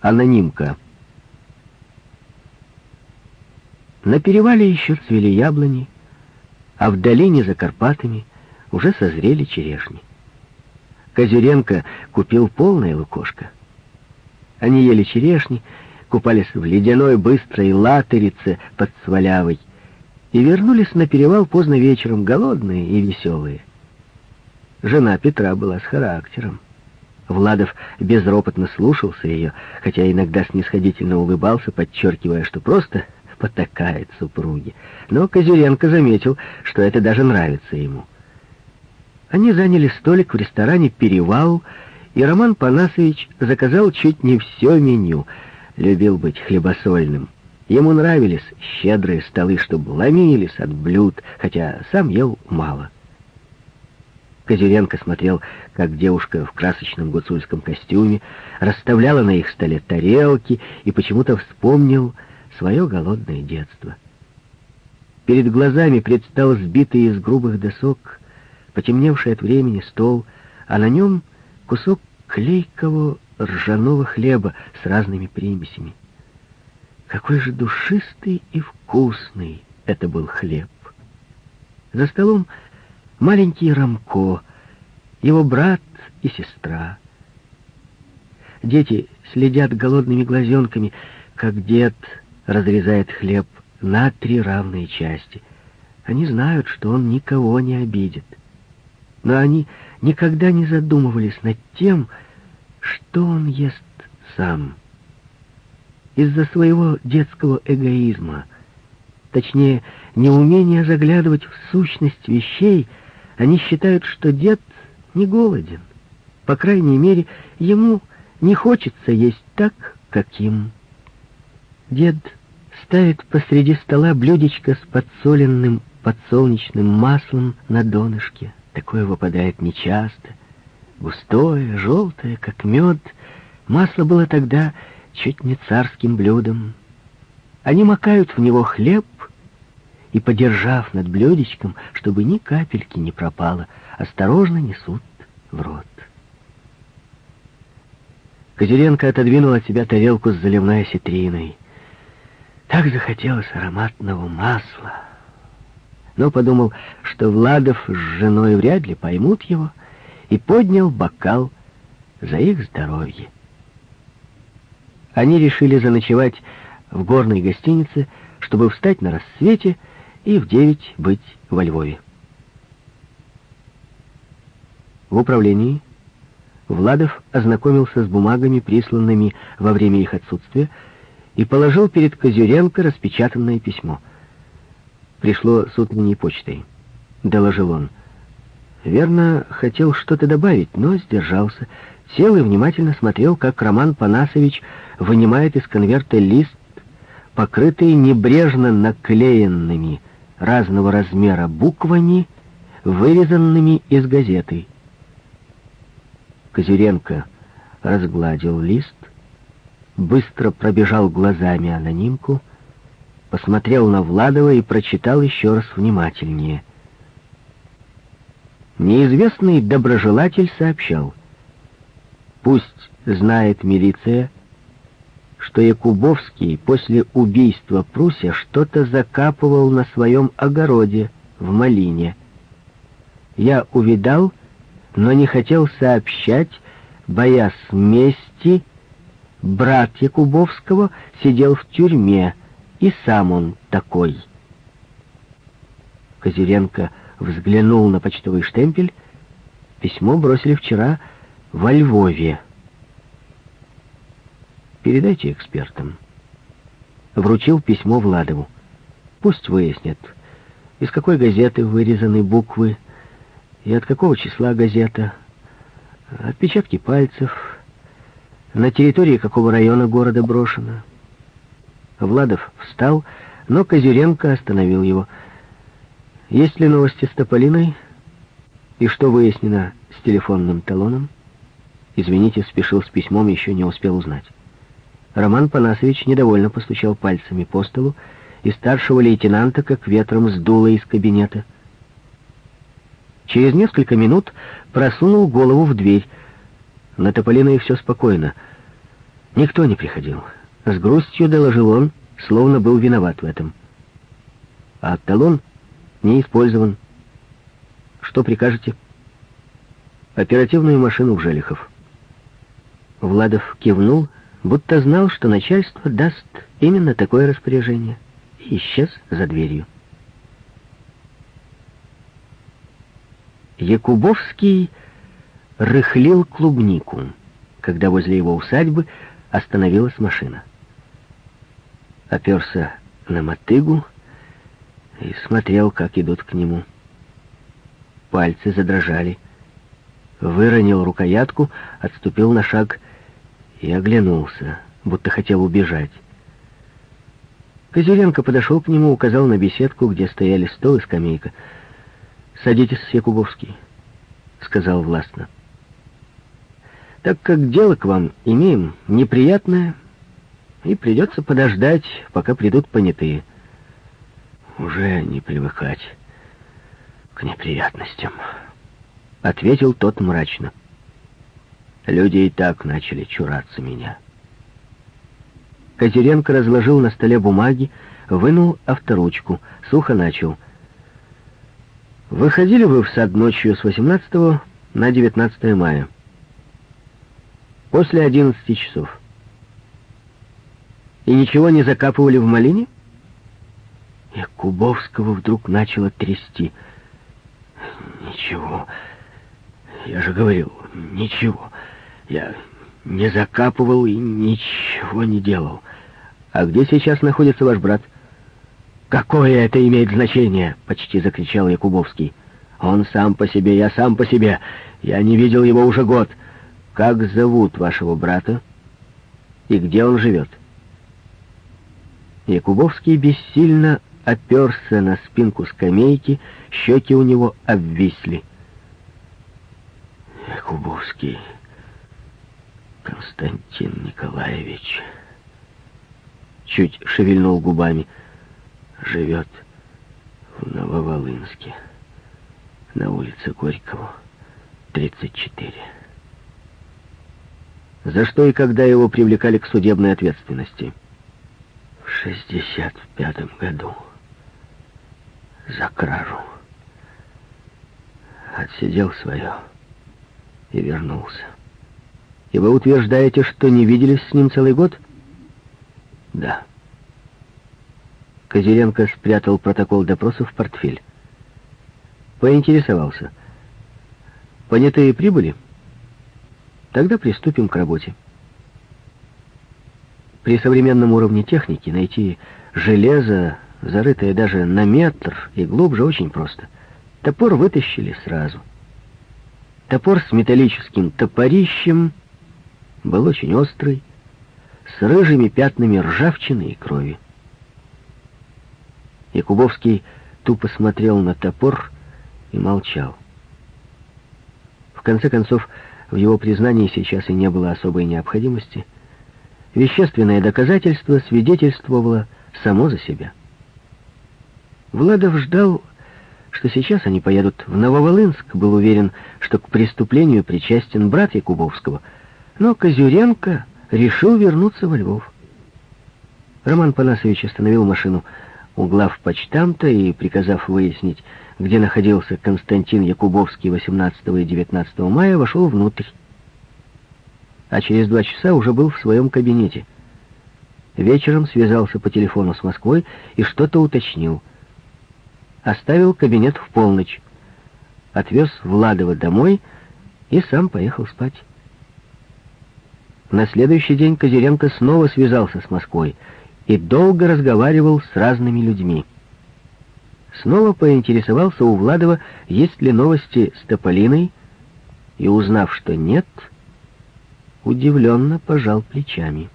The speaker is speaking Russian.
Анонимка. На перевале еще цвели яблони, а в долине за Карпатами уже созрели черешни. Козюренко купил полное лукошко. Они ели черешни, купались в ледяной быстрой латерице под Свалявой и вернулись на перевал поздно вечером, голодные и веселые. Жена Петра была с характером. Владов безропотно слушался ее, хотя иногда снисходительно улыбался, подчеркивая, что просто потакает супруге. Но Козюренко заметил, что это даже нравится ему. Они заняли столик в ресторане «Перевал», и Роман Панасович заказал чуть не все меню. Любил быть хлебосольным. Ему нравились щедрые столы, чтобы ломились от блюд, хотя сам ел мало. Козюренко смотрел, как девушка в красочном гуцульском костюме расставляла на их столе тарелки и почему-то вспомнил свое голодное детство. Перед глазами предстал сбитый из грубых досок, потемневший от времени стол, а на нем кусок клейкого ржаного хлеба с разными примесями. Какой же душистый и вкусный это был хлеб! За столом маленький Рамко, его брат и сестра. Дети следят голодными глазенками, как дед разрезает хлеб на три равные части. Они знают, что он никого не обидит. Но они никогда не задумывались над тем, что он ест сам. Из-за своего детского эгоизма, точнее, неумения заглядывать в сущность вещей, они считают, что дед не голоден. По крайней мере, ему не хочется есть так, как им. Дед ставит посреди стола блюдечко с подсоленным подсолнечным маслом на донышке. Такое выпадает нечасто. Густое, желтое, как мед. Масло было тогда чуть не царским блюдом. Они макают в него хлеб и, подержав над блюдечком, чтобы ни капельки не пропало, осторожно несут в рот. Козыренко отодвинул от себя тарелку с заливной осетриной. Так захотелось ароматного масла. Но подумал, что Владов с женой вряд ли поймут его, и поднял бокал за их здоровье. Они решили заночевать в горной гостинице, чтобы встать на рассвете и в девять быть во Львове. В управлении Владов ознакомился с бумагами, присланными во время их отсутствия, и положил перед Козюренко распечатанное письмо. Пришло с утренней почтой. Доложил он. Верно, хотел что-то добавить, но сдержался. Сел и внимательно смотрел, как Роман Панасович вынимает из конверта лист, покрытый небрежно наклеенными разного размера буквами, вырезанными из газеты. Козюренко разгладил лист, быстро пробежал глазами анонимку, посмотрел на Владова и прочитал еще раз внимательнее. Неизвестный доброжелатель сообщал, «Пусть знает милиция, что Якубовский после убийства Пруся что-то закапывал на своем огороде в Малине. Я увидал, но не хотел сообщать, боясь мести, брат Якубовского сидел в тюрьме, и сам он такой. Козыренко взглянул на почтовый штемпель. Письмо бросили вчера во Львове. Передайте экспертам. Вручил письмо Владову. Пусть выяснят, из какой газеты вырезаны буквы и от какого числа газета, отпечатки пальцев, на территории какого района города брошено. Владов встал, но Козюренко остановил его. Есть ли новости с Тополиной? И что выяснено с телефонным талоном? Извините, спешил с письмом, еще не успел узнать. Роман Панасович недовольно постучал пальцами по столу, и старшего лейтенанта как ветром сдуло из кабинета. Через несколько минут просунул голову в дверь. На Тополиной все спокойно. Никто не приходил. С грустью доложил он, словно был виноват в этом. А талон не использован. Что прикажете? Оперативную машину в Желихов. Владов кивнул, будто знал, что начальство даст именно такое распоряжение, и исчез за дверью. Якубовский рыхлил клубнику, когда возле его усадьбы остановилась машина. Оперся на мотыгу и смотрел, как идут к нему. Пальцы задрожали. Выронил рукоятку, отступил на шаг и оглянулся, будто хотел убежать. Козюленко подошел к нему, указал на беседку, где стояли стол и скамейка. «Садитесь, Якубовский», — сказал властно. «Так как дело к вам имеем неприятное, и придется подождать, пока придут понятые». «Уже не привыкать к неприятностям», — ответил тот мрачно. «Люди и так начали чураться меня». Козеренко разложил на столе бумаги, вынул авторучку, сухо начал. «Выходили вы в сад ночью с 18 на 19 мая. После 11 часов. И ничего не закапывали в малине?» И Кубовского вдруг начало трясти. «Ничего. Я же говорил, ничего. Я не закапывал и ничего не делал. «А где сейчас находится ваш брат?» «Какое это имеет значение?» — почти закричал Якубовский. «Он сам по себе, я сам по себе. Я не видел его уже год. Как зовут вашего брата? И где он живет?» Якубовский бессильно оперся на спинку скамейки, щеки у него обвисли. «Якубовский Константин Николаевич...» чуть шевельнул губами. Живет в Нововолынске, на улице Горького, 34. За что и когда его привлекали к судебной ответственности? В 65 году. За кражу. Отсидел свое и вернулся. И вы утверждаете, что не виделись с ним целый год? — да. Козыренко спрятал протокол допроса в портфель. Поинтересовался. Понятые прибыли? Тогда приступим к работе. При современном уровне техники найти железо, зарытое даже на метр и глубже, очень просто. Топор вытащили сразу. Топор с металлическим топорищем был очень острый, с рыжими пятнами ржавчины и крови. Якубовский тупо смотрел на топор и молчал. В конце концов, в его признании сейчас и не было особой необходимости. Вещественное доказательство свидетельствовало само за себя. Владов ждал, что сейчас они поедут в Нововолынск, был уверен, что к преступлению причастен брат Якубовского, но Козюренко решил вернуться во Львов. Роман Панасович остановил машину у глав почтамта и, приказав выяснить, где находился Константин Якубовский 18 и 19 мая, вошел внутрь. А через два часа уже был в своем кабинете. Вечером связался по телефону с Москвой и что-то уточнил. Оставил кабинет в полночь. Отвез Владова домой и сам поехал спать. На следующий день Козыренко снова связался с Москвой и долго разговаривал с разными людьми. Снова поинтересовался у Владова, есть ли новости с Тополиной, и, узнав, что нет, удивленно пожал плечами.